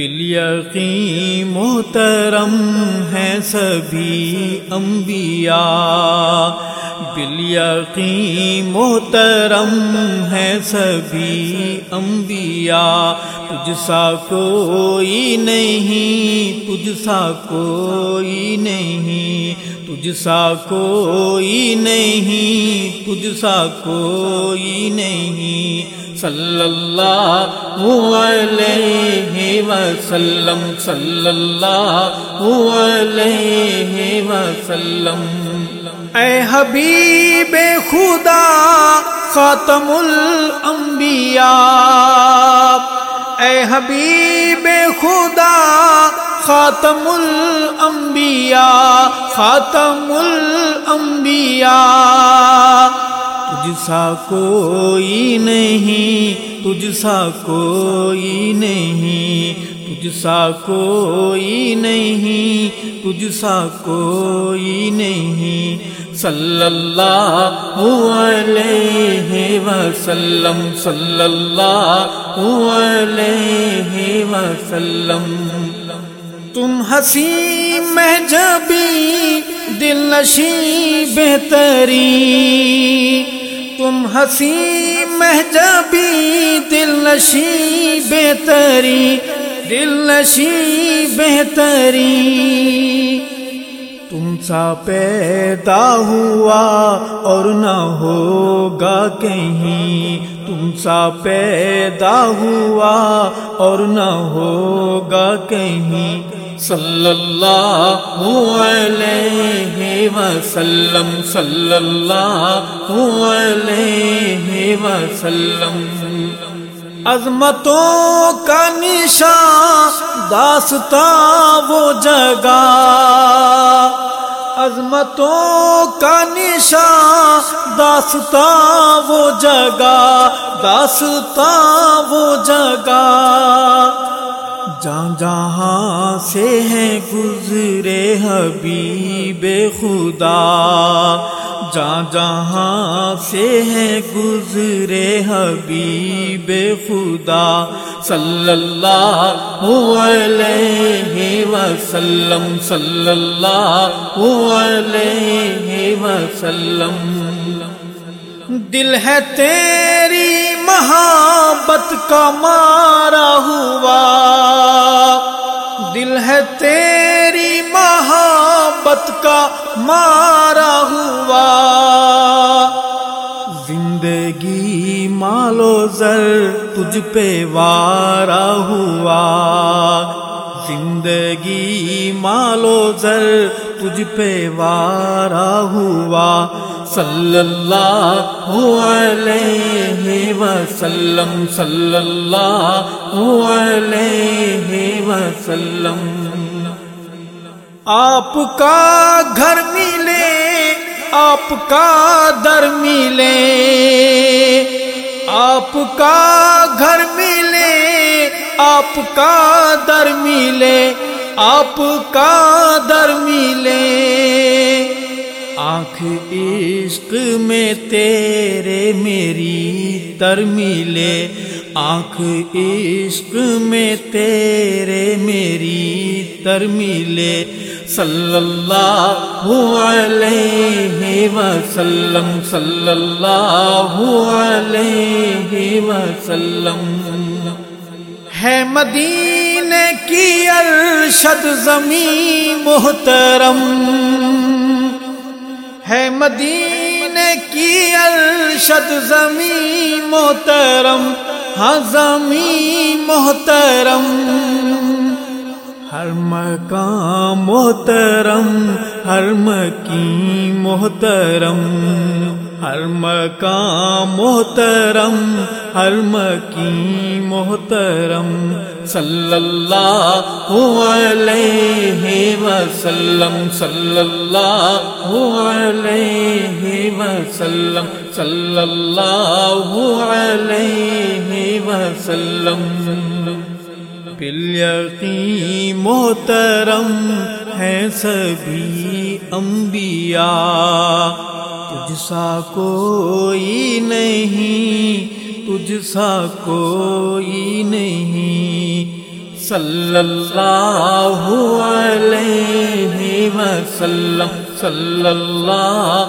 بلیقین محترم ہے سبھی انبیاء۔ بلیقین محترم ہے سبھی انبیاء۔ تجھ سا کوئی نہیں تجھ سا کوئی نہیں تجھ سا کوئی نہیں تجھ سا کوئی نہیں۔ صلی اللہ علیہ وسلم صلی اللہ علیہ وسلم. اے حبیب خدا، خاتم الانبیاء. اے حبیب خدا، خاتم الانبیاء خاتم الانبیاء. تجھ سا کوئی نہیں تجھ سا کوئی نہیں تجھ سا کوئی نہیں تجھ سا کوئی نہیں۔ صلی اللہ علیہ وسلم صلی اللہ علیہ وسلم۔ تم ہنسی میں جبی نشی بہتری۔ تم ہنسی مہجبی، دل نشی بہتری۔ دل نشی بہتری۔ تم سا پیدا ہوا اور نہ ہوگا کہیں۔ تم سا پیدا ہوا اور نہ ہوگا کہیں۔ صلی اللہ علیہ وسلم صلی اللہ علیہ وسلم۔ عظمتوں کا نشان داستا وہ جگہ۔ عظمتوں کا نشان داستا وہ جگہ۔ داستا وہ جگہ۔ جہاں جہاں سے ہیں گزرے حبیب خدا جہاں جہاں سے ہیں گزرے حبیب خدا، صلی اللہ علیہ وسلم، صلی اللہ علیہ وسلم۔ دل ہے تیری محبت کا مارا محبت کا مارا ہوا۔ زندگی مالو زر تجھ پہ وارا ہوا۔ زندگی مالو زر تجھ پہ وارا ہوا۔ صلی اللہ علیہ وسلم صلی اللہ علیہ وسلم۔ آپ کا گھر ملے، آپ کا در ملے۔ آپ کا گھر ملے، آپ کا در ملے، آپ کا در ملے۔ آنکھ عشق میں تیرے میری تر ملے۔ آنکھ عشق میں تیرے میری تر ملے۔ صلی اللہ علیہ وسلم صلی اللہ علیہ وسلم. ہے مدینے کی ارشد زمین محترم۔ ہے مدینے کی ارشد زمین محترم۔ ہاں زمین محترم۔ ہر مقام محترم، ہر مکی محترم، ہر مقام محترم، ہر مکی محترم، صلی اللہ علیہ وسلم، صلی اللہ علیہ وسلم، صلی اللہ علیہ وسلم۔ یقین محترم ہے سبھی انبیاء۔ تجھ سا کوئی نہیں تجھ سا کوئی نہیں۔ صلی اللہ علیہ وسلم، صلی اللہ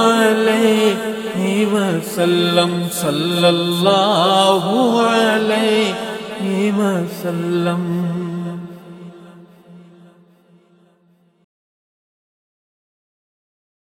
علیہ وسلم، صلی اللہ علیہ وسلم.